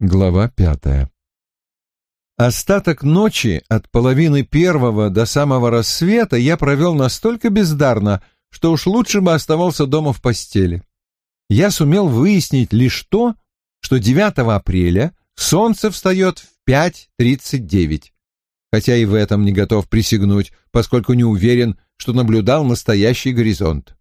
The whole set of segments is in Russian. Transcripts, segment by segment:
Глава пятая. Остаток ночи от половины первого до самого рассвета я провел настолько бездарно, что уж лучше бы оставался дома в постели. Я сумел выяснить лишь то, что 9 апреля солнце встает в 5.39, хотя и в этом не готов присягнуть, поскольку не уверен, что наблюдал настоящий горизонт.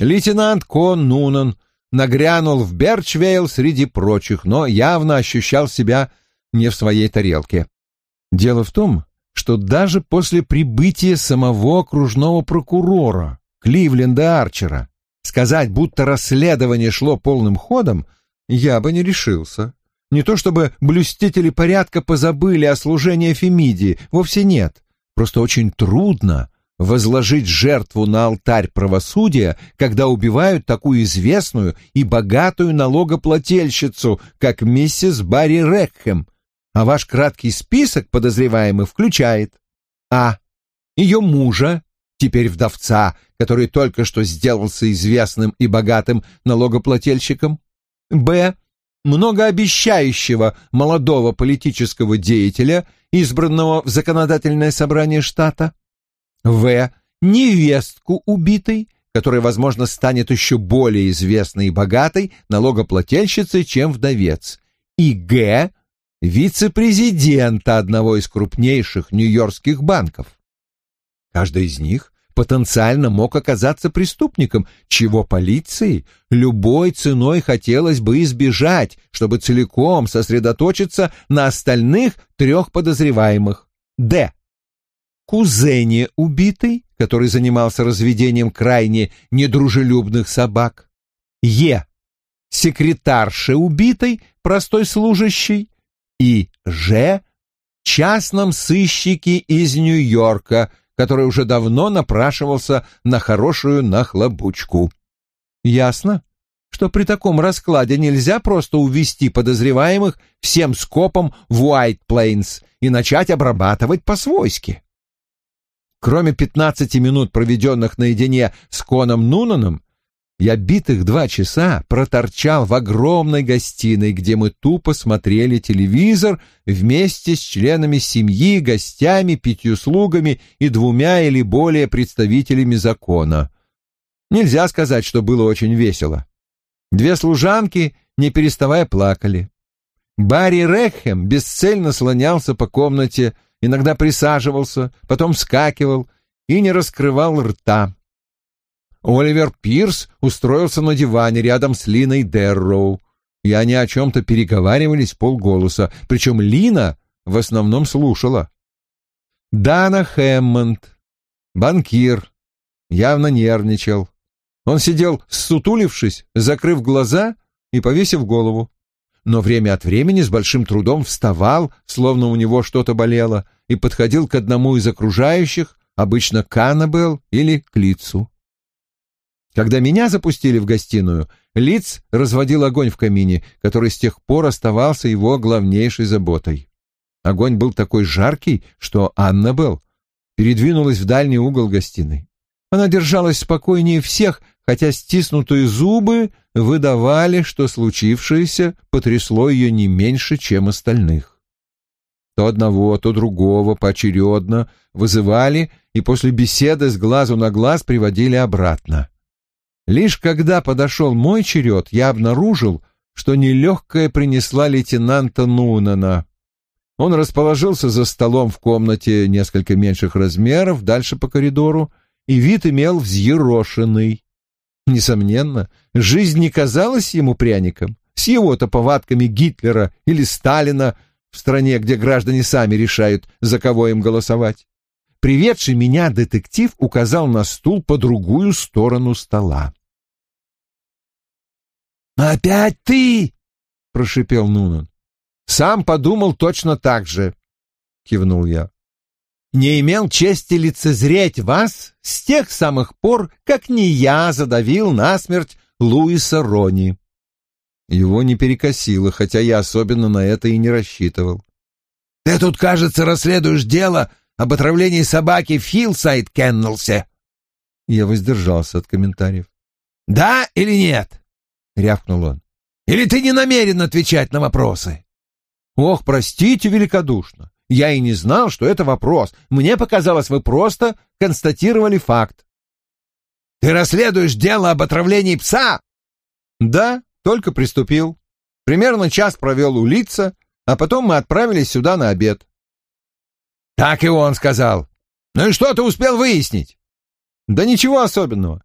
Лейтенант Кон Нунан нагрянул в Берчвейл среди прочих, но явно ощущал себя не в своей тарелке. Дело в том, что даже после прибытия самого окружного прокурора Кливленда Арчера сказать, будто расследование шло полным ходом, я бы не решился. Не то чтобы блюстители порядка позабыли о служении Фемидии, вовсе нет. Просто очень трудно возложить жертву на алтарь правосудия, когда убивают такую известную и богатую налогоплательщицу, как миссис Барри Рекхэм, а ваш краткий список подозреваемых включает А. Ее мужа, теперь вдовца, который только что сделался известным и богатым налогоплательщиком, Б. Многообещающего молодого политического деятеля, избранного в законодательное собрание штата, в. Невестку убитой, которая, возможно, станет еще более известной и богатой налогоплательщицей, чем вдовец. И Г. Вице-президента одного из крупнейших нью-йоркских банков. Каждый из них потенциально мог оказаться преступником, чего полиции любой ценой хотелось бы избежать, чтобы целиком сосредоточиться на остальных трех подозреваемых. Д кузене убитой, который занимался разведением крайне недружелюбных собак, Е. секретарше убитой, простой служащей, и Ж. частном сыщике из Нью-Йорка, который уже давно напрашивался на хорошую нахлобучку. Ясно, что при таком раскладе нельзя просто увести подозреваемых всем скопом в Уайт Плейнс и начать обрабатывать по-свойски. Кроме пятнадцати минут, проведенных наедине с Коном Нунаном, я битых два часа проторчал в огромной гостиной, где мы тупо смотрели телевизор вместе с членами семьи, гостями, пятью слугами и двумя или более представителями закона. Нельзя сказать, что было очень весело. Две служанки, не переставая, плакали. Барри Рекхем бесцельно слонялся по комнате, иногда присаживался, потом вскакивал и не раскрывал рта. Оливер Пирс устроился на диване рядом с Линой Дерроу, и они о чем-то переговаривались полголоса, причем Лина в основном слушала. Дана Хэммонд, банкир, явно нервничал. Он сидел, сутулившись, закрыв глаза и повесив голову но время от времени с большим трудом вставал, словно у него что-то болело, и подходил к одному из окружающих, обычно к Аннабелл или к Лицу. Когда меня запустили в гостиную, Лиц разводил огонь в камине, который с тех пор оставался его главнейшей заботой. Огонь был такой жаркий, что Аннабелл передвинулась в дальний угол гостиной. Она держалась спокойнее всех, хотя стиснутые зубы выдавали, что случившееся потрясло ее не меньше, чем остальных. То одного, то другого поочередно вызывали и после беседы с глазу на глаз приводили обратно. Лишь когда подошел мой черед, я обнаружил, что нелегкая принесла лейтенанта Нунана. Он расположился за столом в комнате несколько меньших размеров, дальше по коридору, и вид имел взъерошенный. Несомненно, жизнь не казалась ему пряником. С его-то повадками Гитлера или Сталина в стране, где граждане сами решают, за кого им голосовать. Приведший меня детектив указал на стул по другую сторону стола. «Опять ты!» — прошипел Нунан. «Сам подумал точно так же», — кивнул я не имел чести лицезреть вас с тех самых пор, как не я задавил насмерть Луиса Рони. Его не перекосило, хотя я особенно на это и не рассчитывал. «Ты тут, кажется, расследуешь дело об отравлении собаки в Хиллсайд Кеннелсе». Я воздержался от комментариев. «Да или нет?» — рявкнул он. Или ты не намерен отвечать на вопросы?» «Ох, простите великодушно. Я и не знал, что это вопрос. Мне показалось, вы просто констатировали факт». «Ты расследуешь дело об отравлении пса?» «Да, только приступил. Примерно час провел у лица, а потом мы отправились сюда на обед». «Так и он сказал. Ну и что ты успел выяснить?» «Да ничего особенного.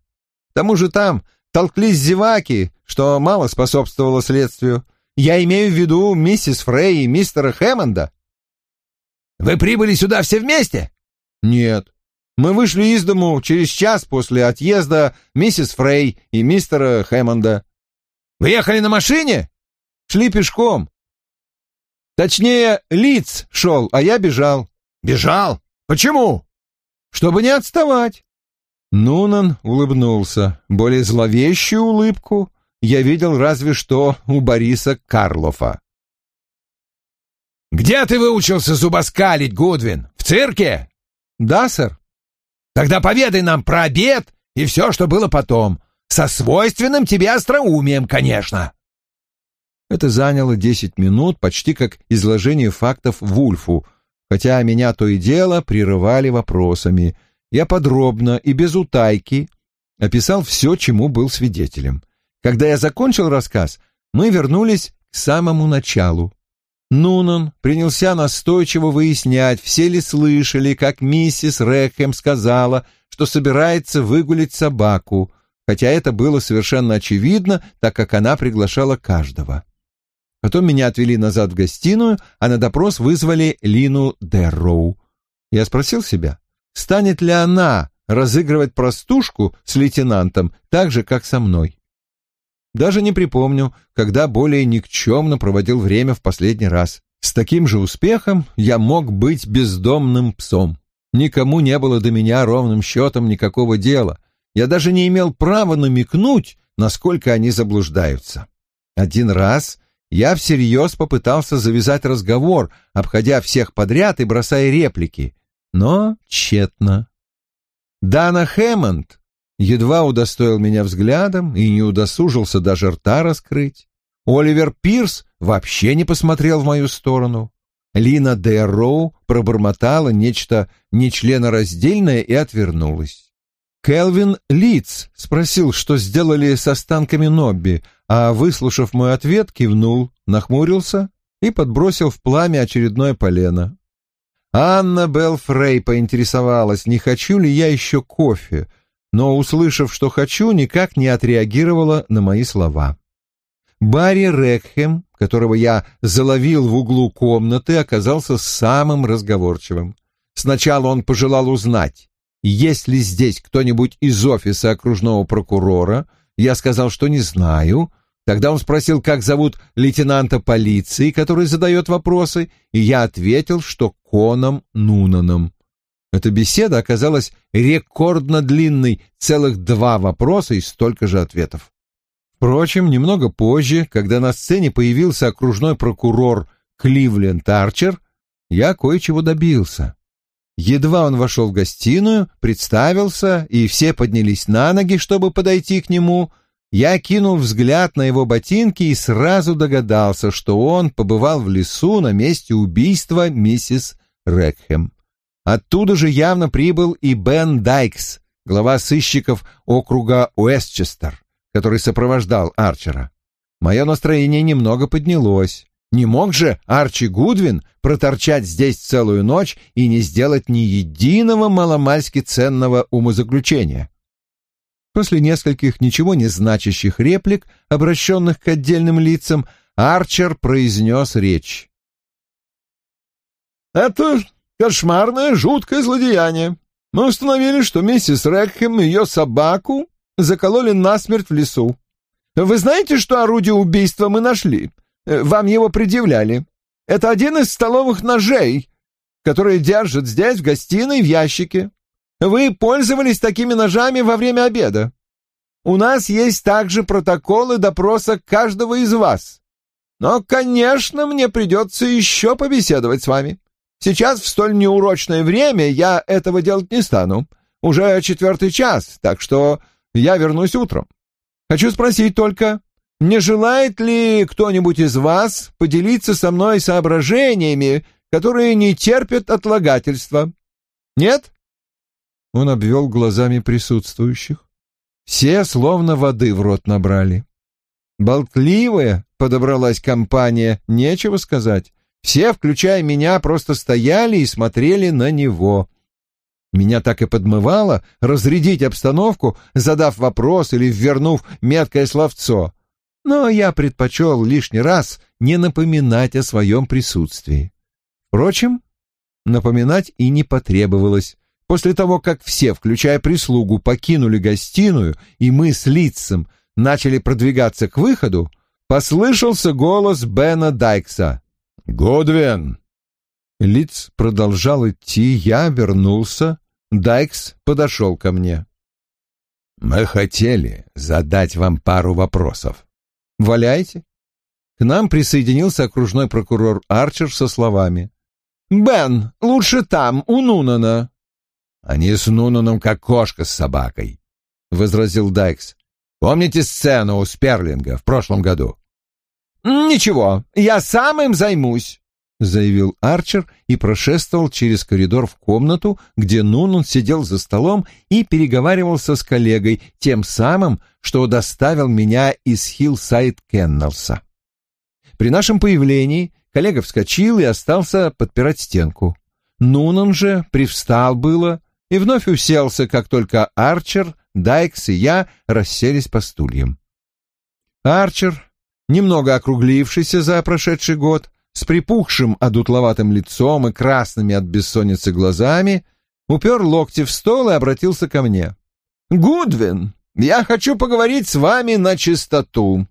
К тому же там толклись зеваки, что мало способствовало следствию. Я имею в виду миссис Фрей и мистера Хэммонда. Вы прибыли сюда все вместе? Нет. Мы вышли из дому через час после отъезда миссис Фрей и мистера Хэммонда. Вы ехали на машине? Шли пешком. Точнее, Лиц шел, а я бежал. Бежал? Почему? Чтобы не отставать. Нунан улыбнулся. Более зловещую улыбку я видел разве что у Бориса Карлофа. «Где ты выучился зубоскалить, Гудвин? В цирке?» «Да, сэр». «Тогда поведай нам про обед и все, что было потом. Со свойственным тебе остроумием, конечно». Это заняло десять минут, почти как изложение фактов Вульфу, хотя меня то и дело прерывали вопросами — я подробно и без утайки описал все, чему был свидетелем. Когда я закончил рассказ, мы вернулись к самому началу. Нунан принялся настойчиво выяснять, все ли слышали, как миссис Рэкхэм сказала, что собирается выгулить собаку, хотя это было совершенно очевидно, так как она приглашала каждого. Потом меня отвели назад в гостиную, а на допрос вызвали Лину Дерроу. Я спросил себя, станет ли она разыгрывать простушку с лейтенантом так же, как со мной. Даже не припомню, когда более никчемно проводил время в последний раз. С таким же успехом я мог быть бездомным псом. Никому не было до меня ровным счетом никакого дела. Я даже не имел права намекнуть, насколько они заблуждаются. Один раз я всерьез попытался завязать разговор, обходя всех подряд и бросая реплики но тщетно. Дана Хэммонд едва удостоил меня взглядом и не удосужился даже рта раскрыть. Оливер Пирс вообще не посмотрел в мою сторону. Лина Дэрроу пробормотала нечто нечленораздельное и отвернулась. Келвин Литц спросил, что сделали с останками Нобби, а, выслушав мой ответ, кивнул, нахмурился и подбросил в пламя очередное полено. Анна Белфрей поинтересовалась, не хочу ли я еще кофе, но, услышав, что хочу, никак не отреагировала на мои слова. Барри Рекхем, которого я заловил в углу комнаты, оказался самым разговорчивым. Сначала он пожелал узнать, есть ли здесь кто-нибудь из офиса окружного прокурора. Я сказал, что не знаю, Тогда он спросил, как зовут лейтенанта полиции, который задает вопросы, и я ответил, что Коном Нунаном. Эта беседа оказалась рекордно длинной, целых два вопроса и столько же ответов. Впрочем, немного позже, когда на сцене появился окружной прокурор Кливленд Арчер, я кое-чего добился. Едва он вошел в гостиную, представился, и все поднялись на ноги, чтобы подойти к нему — я кинул взгляд на его ботинки и сразу догадался, что он побывал в лесу на месте убийства миссис Рекхэм. Оттуда же явно прибыл и Бен Дайкс, глава сыщиков округа Уэстчестер, который сопровождал Арчера. Мое настроение немного поднялось. Не мог же Арчи Гудвин проторчать здесь целую ночь и не сделать ни единого маломальски ценного умозаключения. После нескольких ничего не значащих реплик, обращенных к отдельным лицам, Арчер произнес речь. «Это кошмарное, жуткое злодеяние. Мы установили, что миссис Рекхэм и ее собаку закололи насмерть в лесу. Вы знаете, что орудие убийства мы нашли? Э, вам его предъявляли. Это один из столовых ножей, которые держат здесь, в гостиной, в ящике. Вы пользовались такими ножами во время обеда. У нас есть также протоколы допроса каждого из вас. Но, конечно, мне придется еще побеседовать с вами. Сейчас в столь неурочное время я этого делать не стану. Уже четвертый час, так что я вернусь утром. Хочу спросить только, Не желает ли кто-нибудь из вас поделиться со мной соображениями, которые не терпят отлагательства? Нет? Он обвел глазами присутствующих. Все словно воды в рот набрали. Болтливая подобралась компания, нечего сказать. Все, включая меня, просто стояли и смотрели на него. Меня так и подмывало разрядить обстановку, задав вопрос или ввернув меткое словцо. Но я предпочел лишний раз не напоминать о своем присутствии. Впрочем, напоминать и не потребовалось. После того, как все, включая прислугу, покинули гостиную, и мы с Лицем начали продвигаться к выходу, послышался голос Бена Дайкса. «Годвин!» Лиц продолжал идти, я вернулся, Дайкс подошел ко мне. «Мы хотели задать вам пару вопросов». «Валяйте». К нам присоединился окружной прокурор Арчер со словами. «Бен, лучше там, у Нунана». «Они с Нунаном как кошка с собакой», — возразил Дайкс. «Помните сцену у Сперлинга в прошлом году?» «Ничего, я сам им займусь», — заявил Арчер и прошествовал через коридор в комнату, где Нунан сидел за столом и переговаривался с коллегой, тем самым, что доставил меня из Хиллсайд Кеннелса. При нашем появлении коллега вскочил и остался подпирать стенку. Нунан же привстал было и вновь уселся, как только Арчер, Дайкс и я расселись по стульям. Арчер, немного округлившийся за прошедший год, с припухшим одутловатым лицом и красными от бессонницы глазами, упер локти в стол и обратился ко мне. «Гудвин, я хочу поговорить с вами на чистоту».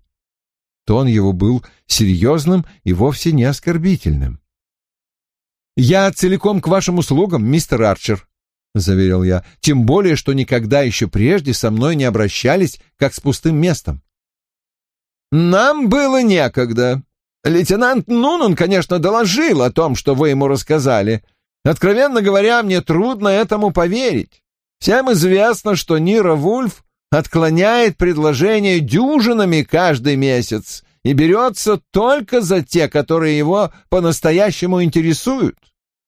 Тон его был серьезным и вовсе не оскорбительным. «Я целиком к вашим услугам, мистер Арчер», — заверил я, — «тем более, что никогда еще прежде со мной не обращались, как с пустым местом». «Нам было некогда. Лейтенант Нунан, конечно, доложил о том, что вы ему рассказали. Откровенно говоря, мне трудно этому поверить. Всем известно, что Нира Вульф отклоняет предложения дюжинами каждый месяц и берется только за те, которые его по-настоящему интересуют.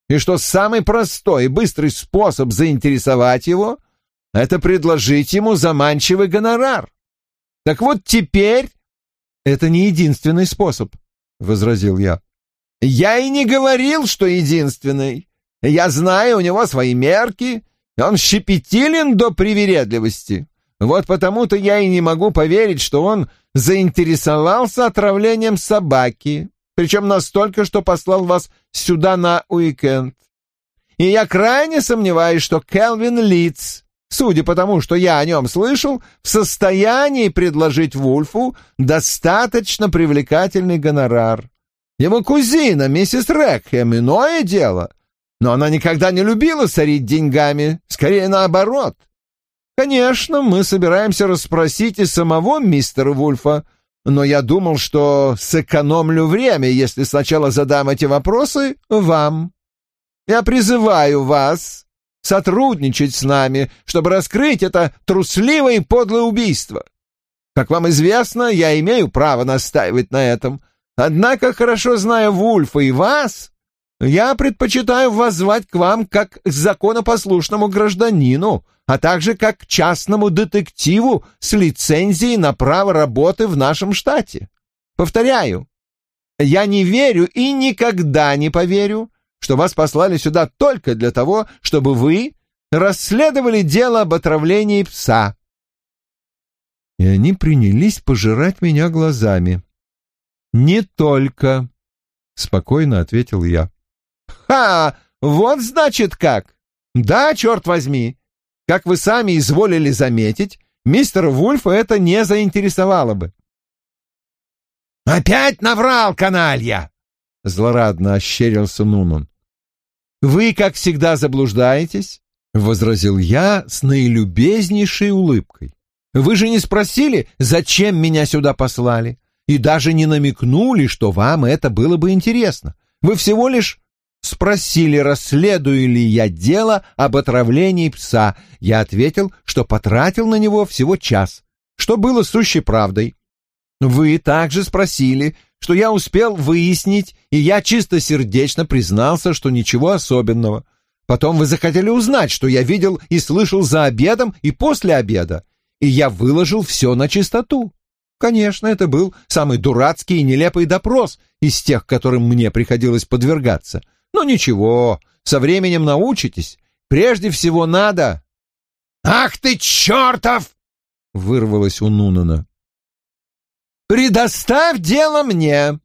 И что самый простой и быстрый способ заинтересовать его — это предложить ему заманчивый гонорар. Так вот теперь это не единственный способ, возразил я. Я и не говорил, что единственный. Я знаю, у него свои мерки, он щепетилен до привередливости. Вот потому-то я и не могу поверить, что он заинтересовался отравлением собаки, причем настолько, что послал вас сюда на уикенд. И я крайне сомневаюсь, что Келвин Литц судя по тому, что я о нем слышал, в состоянии предложить Вульфу достаточно привлекательный гонорар. Его кузина, миссис Рекхэм, иное дело, но она никогда не любила сорить деньгами, скорее наоборот. Конечно, мы собираемся расспросить и самого мистера Вульфа, но я думал, что сэкономлю время, если сначала задам эти вопросы вам. Я призываю вас сотрудничать с нами, чтобы раскрыть это трусливое и подлое убийство. Как вам известно, я имею право настаивать на этом. Однако, хорошо зная Вульфа и вас, я предпочитаю воззвать к вам как к законопослушному гражданину, а также как к частному детективу с лицензией на право работы в нашем штате. Повторяю, я не верю и никогда не поверю, что вас послали сюда только для того, чтобы вы расследовали дело об отравлении пса. И они принялись пожирать меня глазами. «Не только», — спокойно ответил я. «Ха! Вот значит как! Да, черт возьми! Как вы сами изволили заметить, мистера Вульфа это не заинтересовало бы». «Опять наврал, каналья!» — злорадно ощерился Нунун. «Вы, как всегда, заблуждаетесь», — возразил я с наилюбезнейшей улыбкой. «Вы же не спросили, зачем меня сюда послали, и даже не намекнули, что вам это было бы интересно. Вы всего лишь спросили, расследую ли я дело об отравлении пса. Я ответил, что потратил на него всего час, что было сущей правдой. Вы также спросили, что я успел выяснить, и я чистосердечно признался, что ничего особенного. Потом вы захотели узнать, что я видел и слышал за обедом и после обеда, и я выложил все на чистоту. Конечно, это был самый дурацкий и нелепый допрос из тех, которым мне приходилось подвергаться. Но ничего, со временем научитесь. Прежде всего надо... «Ах ты, чертов!» — вырвалось у Нунана. «Предоставь дело мне!» —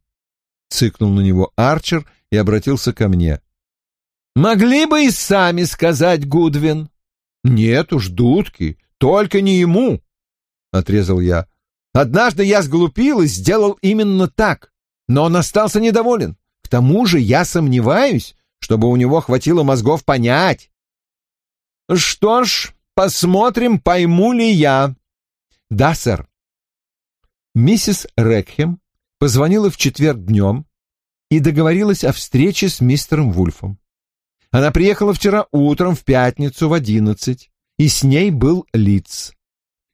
цыкнул на него Арчер и обратился ко мне. «Могли бы и сами сказать, Гудвин». «Нет уж, дудки, только не ему», — отрезал я. «Однажды я сглупил и сделал именно так, но он остался недоволен. К тому же я сомневаюсь, чтобы у него хватило мозгов понять». «Что ж, посмотрим, пойму ли я». «Да, сэр, Миссис Рекхем позвонила в четверг днем и договорилась о встрече с мистером Вульфом. Она приехала вчера утром в пятницу в одиннадцать, и с ней был Лиц.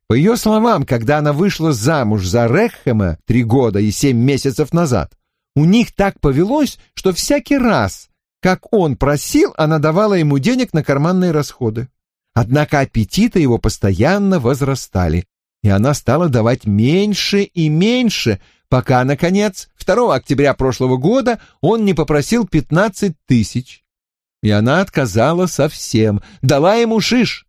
По ее словам, когда она вышла замуж за Рекхема три года и семь месяцев назад, у них так повелось, что всякий раз, как он просил, она давала ему денег на карманные расходы. Однако аппетиты его постоянно возрастали, и она стала давать меньше и меньше, пока, наконец, 2 октября прошлого года он не попросил 15 тысяч. И она отказала совсем, дала ему шиш.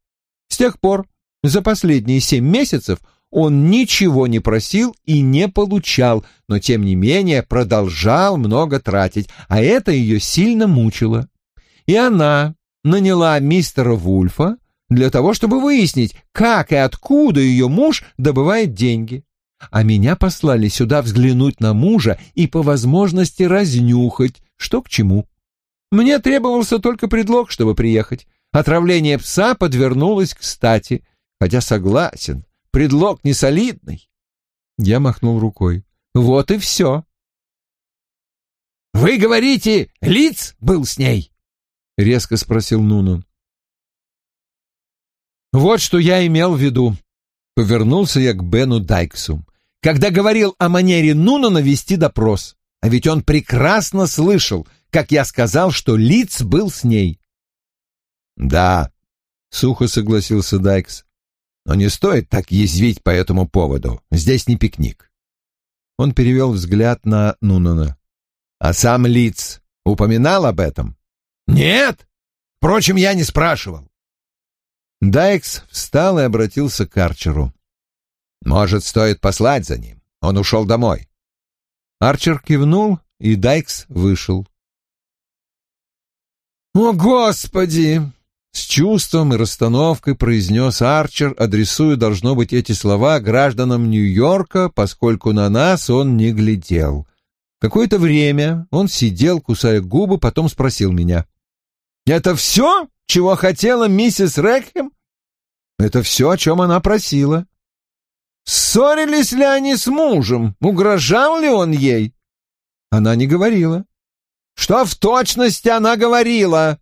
С тех пор, за последние семь месяцев, он ничего не просил и не получал, но тем не менее продолжал много тратить, а это ее сильно мучило. И она наняла мистера Вульфа, для того, чтобы выяснить, как и откуда ее муж добывает деньги. А меня послали сюда взглянуть на мужа и по возможности разнюхать, что к чему. Мне требовался только предлог, чтобы приехать. Отравление пса подвернулось кстати, хотя согласен, предлог не солидный. Я махнул рукой. Вот и все. «Вы говорите, Лиц был с ней?» — резко спросил Нунун. Вот что я имел в виду. Повернулся я к Бену Дайксу. Когда говорил о манере Нунана вести допрос. А ведь он прекрасно слышал, как я сказал, что Лиц был с ней. «Да», — сухо согласился Дайкс. «Но не стоит так язвить по этому поводу. Здесь не пикник». Он перевел взгляд на Нунана. «А сам Лиц упоминал об этом?» «Нет. Впрочем, я не спрашивал. Дайкс встал и обратился к Арчеру. «Может, стоит послать за ним? Он ушел домой». Арчер кивнул, и Дайкс вышел. «О, Господи!» — с чувством и расстановкой произнес Арчер, адресуя, должно быть, эти слова гражданам Нью-Йорка, поскольку на нас он не глядел. Какое-то время он сидел, кусая губы, потом спросил меня. «Это все?» Чего хотела миссис Рекхем? Это все, о чем она просила. Ссорились ли они с мужем? Угрожал ли он ей? Она не говорила. Что в точности она говорила?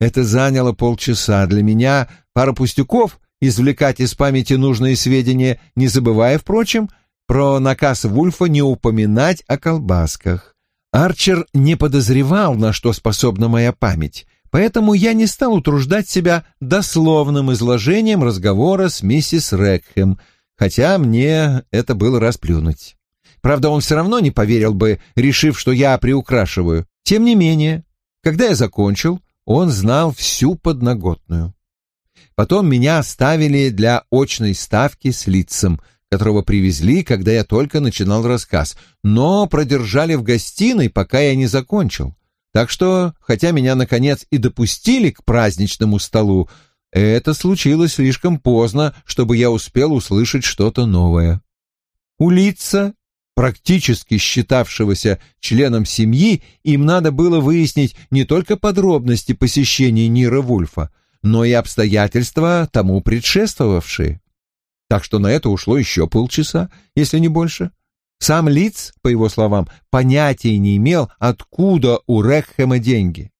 Это заняло полчаса. Для меня пара пустяков извлекать из памяти нужные сведения, не забывая, впрочем, про наказ Вульфа не упоминать о колбасках. Арчер не подозревал, на что способна моя память, поэтому я не стал утруждать себя дословным изложением разговора с миссис Рекхэм, хотя мне это было расплюнуть. Правда, он все равно не поверил бы, решив, что я приукрашиваю. Тем не менее, когда я закончил, он знал всю подноготную. Потом меня оставили для очной ставки с лицом, которого привезли, когда я только начинал рассказ, но продержали в гостиной, пока я не закончил. Так что, хотя меня, наконец, и допустили к праздничному столу, это случилось слишком поздно, чтобы я успел услышать что-то новое. У лица, практически считавшегося членом семьи, им надо было выяснить не только подробности посещения Нира Вульфа, но и обстоятельства тому предшествовавшие. Так что на это ушло еще полчаса, если не больше. Сам Лиц, по его словам, понятия не имел, откуда у Рекхема деньги.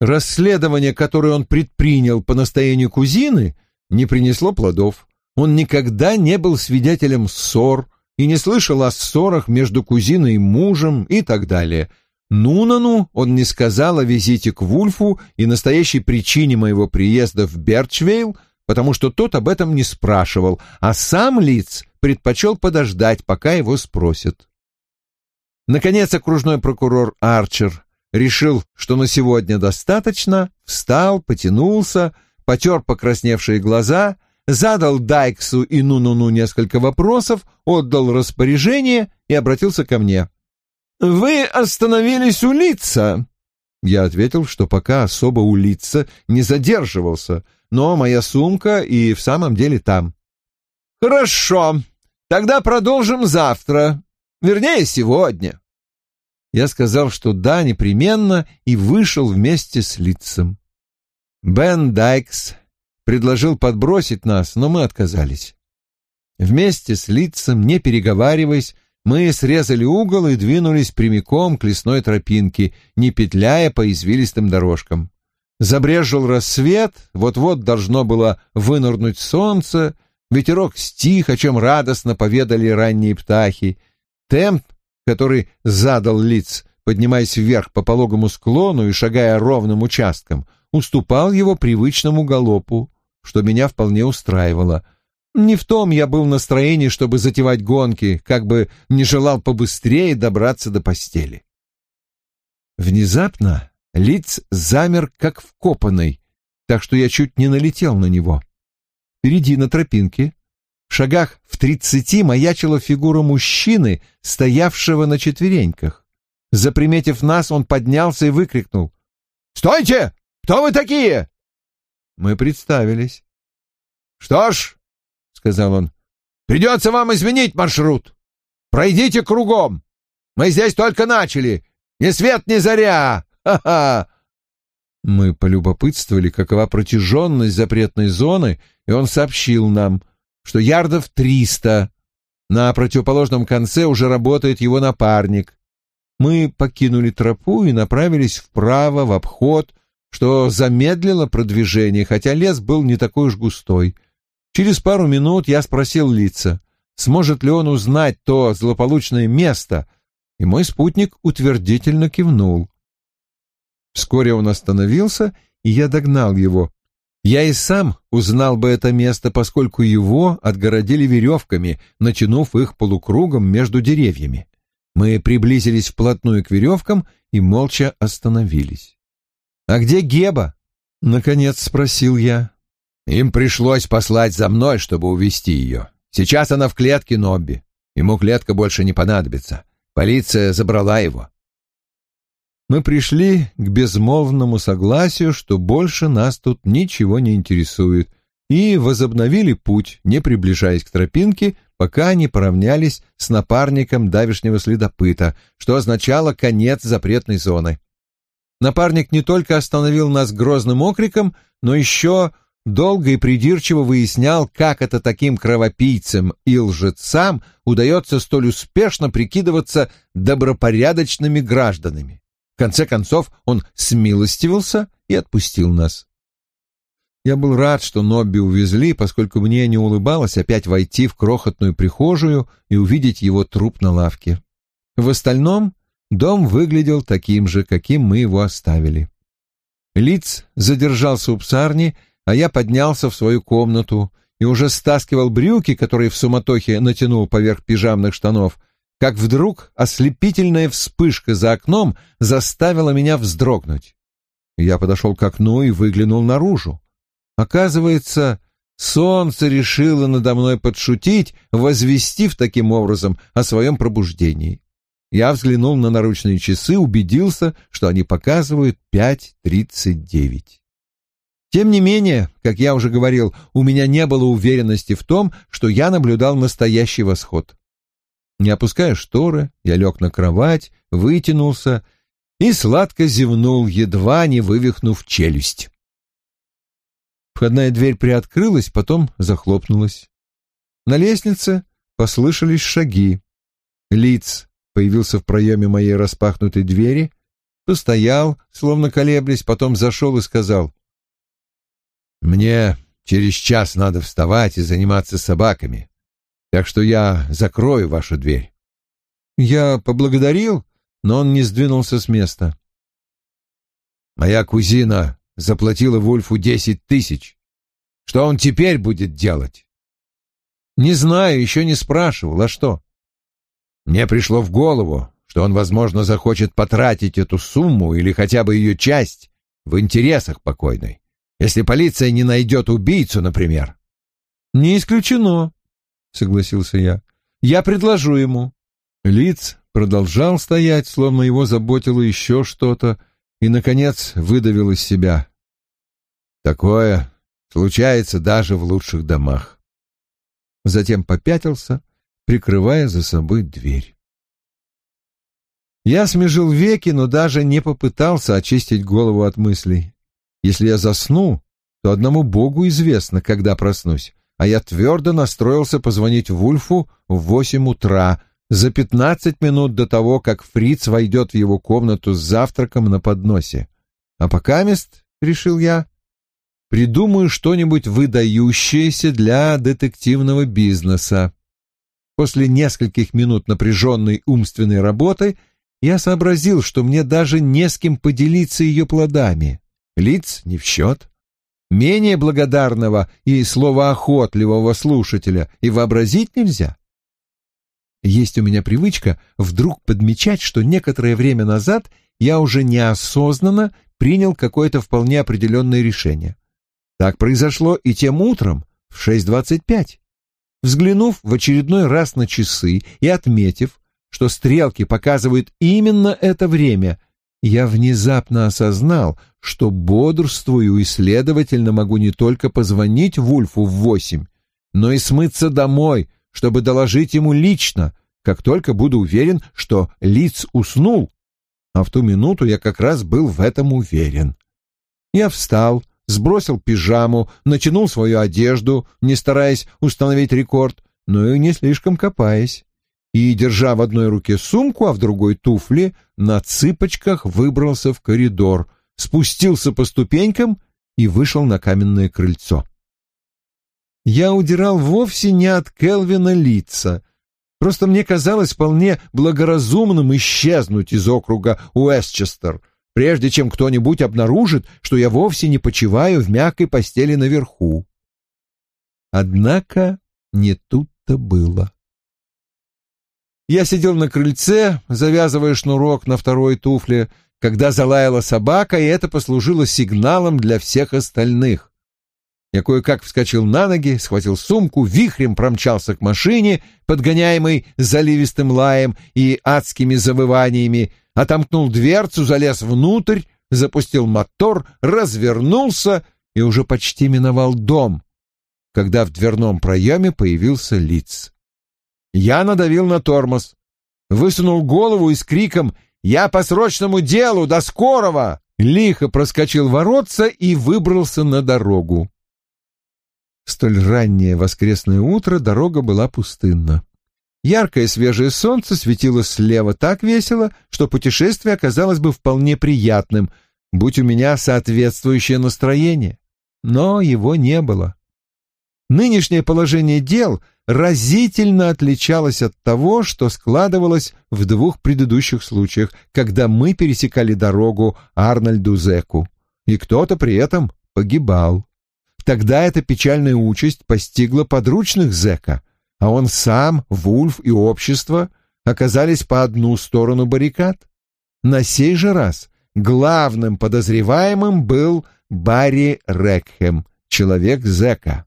Расследование, которое он предпринял по настоянию кузины, не принесло плодов. Он никогда не был свидетелем ссор, и не слышал о ссорах между кузиной и мужем и так далее. Нунану он не сказал о визите к Вульфу и настоящей причине моего приезда в Берчвейл, потому что тот об этом не спрашивал, а сам Лиц предпочел подождать, пока его спросят. Наконец окружной прокурор Арчер решил, что на сегодня достаточно, встал, потянулся, потер покрасневшие глаза, задал Дайксу и Ну-Ну-Ну несколько вопросов, отдал распоряжение и обратился ко мне. «Вы остановились у лица?» Я ответил, что пока особо у лица не задерживался, но моя сумка и в самом деле там. «Хорошо, тогда продолжим завтра, вернее, сегодня». Я сказал, что да, непременно, и вышел вместе с лицом. Бен Дайкс предложил подбросить нас, но мы отказались. Вместе с лицом, не переговариваясь, мы срезали угол и двинулись прямиком к лесной тропинке, не петляя по извилистым дорожкам. Забрежил рассвет, вот-вот должно было вынырнуть солнце, ветерок стих, о чем радостно поведали ранние птахи. Темп, который задал лиц, поднимаясь вверх по пологому склону и шагая ровным участком, уступал его привычному галопу, что меня вполне устраивало. Не в том я был в настроении, чтобы затевать гонки, как бы не желал побыстрее добраться до постели. Внезапно Лиц замер, как вкопанный, так что я чуть не налетел на него. Впереди на тропинке, в шагах в тридцати, маячила фигура мужчины, стоявшего на четвереньках. Заприметив нас, он поднялся и выкрикнул. «Стойте! Кто вы такие?» Мы представились. «Что ж», — сказал он, — «придется вам изменить маршрут. Пройдите кругом. Мы здесь только начали. Ни свет, ни заря. Ха-ха!» Мы полюбопытствовали, какова протяженность запретной зоны, и он сообщил нам, что ярдов триста. На противоположном конце уже работает его напарник. Мы покинули тропу и направились вправо, в обход, что замедлило продвижение, хотя лес был не такой уж густой. Через пару минут я спросил лица, сможет ли он узнать то злополучное место, и мой спутник утвердительно кивнул. Вскоре он остановился, и я догнал его. Я и сам узнал бы это место, поскольку его отгородили веревками, натянув их полукругом между деревьями. Мы приблизились вплотную к веревкам и молча остановились. «А где Геба?» — наконец спросил я. «Им пришлось послать за мной, чтобы увести ее. Сейчас она в клетке Нобби. Ему клетка больше не понадобится. Полиция забрала его мы пришли к безмолвному согласию, что больше нас тут ничего не интересует, и возобновили путь, не приближаясь к тропинке, пока не поравнялись с напарником давешнего следопыта, что означало конец запретной зоны. Напарник не только остановил нас грозным окриком, но еще долго и придирчиво выяснял, как это таким кровопийцам и лжецам удается столь успешно прикидываться добропорядочными гражданами. В конце концов он смилостивился и отпустил нас. Я был рад, что Нобби увезли, поскольку мне не улыбалось опять войти в крохотную прихожую и увидеть его труп на лавке. В остальном дом выглядел таким же, каким мы его оставили. Лиц задержался у псарни, а я поднялся в свою комнату и уже стаскивал брюки, которые в суматохе натянул поверх пижамных штанов, как вдруг ослепительная вспышка за окном заставила меня вздрогнуть. Я подошел к окну и выглянул наружу. Оказывается, солнце решило надо мной подшутить, возвестив таким образом о своем пробуждении. Я взглянул на наручные часы, убедился, что они показывают пять тридцать девять. Тем не менее, как я уже говорил, у меня не было уверенности в том, что я наблюдал настоящий восход. Не опуская шторы, я лег на кровать, вытянулся и сладко зевнул, едва не вывихнув челюсть. Входная дверь приоткрылась, потом захлопнулась. На лестнице послышались шаги. Лиц появился в проеме моей распахнутой двери, постоял, словно колеблясь, потом зашел и сказал. «Мне через час надо вставать и заниматься собаками. Так что я закрою вашу дверь. Я поблагодарил, но он не сдвинулся с места. Моя кузина заплатила Вульфу десять тысяч. Что он теперь будет делать? Не знаю, еще не спрашивал. А что? Мне пришло в голову, что он, возможно, захочет потратить эту сумму или хотя бы ее часть в интересах покойной. Если полиция не найдет убийцу, например. Не исключено, согласился я. Я предложу ему. Лиц продолжал стоять, словно его заботило еще что-то, и, наконец, выдавил из себя. Такое случается даже в лучших домах. Затем попятился, прикрывая за собой дверь. Я смежил веки, но даже не попытался очистить голову от мыслей. Если я засну, то одному Богу известно, когда проснусь, а я твердо настроился позвонить Вульфу в восемь утра, за пятнадцать минут до того, как Фриц войдет в его комнату с завтраком на подносе. А пока мест, решил я, придумаю что-нибудь выдающееся для детективного бизнеса. После нескольких минут напряженной умственной работы я сообразил, что мне даже не с кем поделиться ее плодами. Лиц не в счет. Менее благодарного и словоохотливого слушателя и вообразить нельзя. Есть у меня привычка вдруг подмечать, что некоторое время назад я уже неосознанно принял какое-то вполне определенное решение. Так произошло и тем утром в 6.25. Взглянув в очередной раз на часы и отметив, что стрелки показывают именно это время, я внезапно осознал, что бодрствую и, следовательно, могу не только позвонить Вульфу в восемь, но и смыться домой, чтобы доложить ему лично, как только буду уверен, что Лиц уснул. А в ту минуту я как раз был в этом уверен. Я встал, сбросил пижаму, натянул свою одежду, не стараясь установить рекорд, но и не слишком копаясь. И, держа в одной руке сумку, а в другой туфли, на цыпочках выбрался в коридор, спустился по ступенькам и вышел на каменное крыльцо. Я удирал вовсе не от Келвина лица. Просто мне казалось вполне благоразумным исчезнуть из округа Уэстчестер — прежде чем кто-нибудь обнаружит, что я вовсе не почиваю в мягкой постели наверху. Однако не тут-то было. Я сидел на крыльце, завязывая шнурок на второй туфле, когда залаяла собака, и это послужило сигналом для всех остальных. Я кое-как вскочил на ноги, схватил сумку, вихрем промчался к машине, подгоняемой заливистым лаем и адскими завываниями, отомкнул дверцу, залез внутрь, запустил мотор, развернулся и уже почти миновал дом, когда в дверном проеме появился лиц. Я надавил на тормоз, высунул голову и с криком «Я по срочному делу! До скорого!» лихо проскочил воротца и выбрался на дорогу. Столь раннее воскресное утро дорога была пустынна. Яркое свежее солнце светило слева так весело, что путешествие оказалось бы вполне приятным, будь у меня соответствующее настроение. Но его не было. Нынешнее положение дел разительно отличалось от того, что складывалось в двух предыдущих случаях, когда мы пересекали дорогу Арнольду Зеку, и кто-то при этом погибал. Тогда эта печальная участь постигла подручных Зека — а он сам, Вульф и общество оказались по одну сторону баррикад. На сей же раз главным подозреваемым был Барри Рекхем, человек Зека.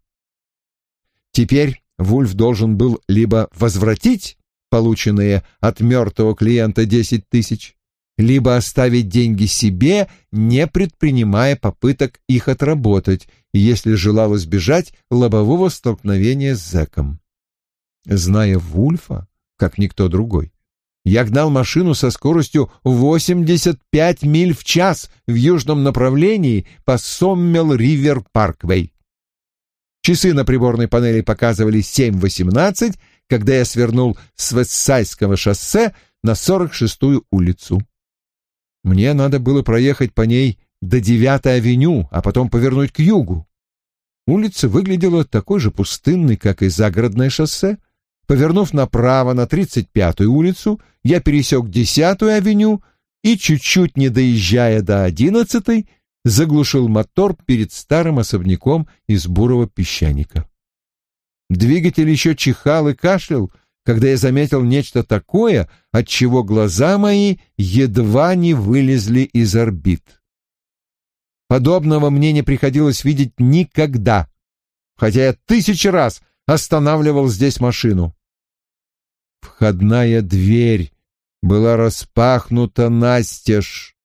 Теперь Вульф должен был либо возвратить полученные от мертвого клиента десять тысяч, либо оставить деньги себе, не предпринимая попыток их отработать, если желал избежать лобового столкновения с зэком. Зная Вульфа, как никто другой, я гнал машину со скоростью 85 миль в час в южном направлении по Соммел-Ривер-Парквей. Часы на приборной панели показывали 7.18, когда я свернул с Вестсайского шоссе на 46-ю улицу. Мне надо было проехать по ней до 9-й авеню, а потом повернуть к югу. Улица выглядела такой же пустынной, как и загородное шоссе, Повернув направо на 35-ю улицу, я пересек 10-ю авеню и, чуть-чуть не доезжая до 11-й, заглушил мотор перед старым особняком из бурого песчаника. Двигатель еще чихал и кашлял, когда я заметил нечто такое, от чего глаза мои едва не вылезли из орбит. Подобного мне не приходилось видеть никогда, хотя я тысячи раз останавливал здесь машину. Входная дверь была распахнута настежь.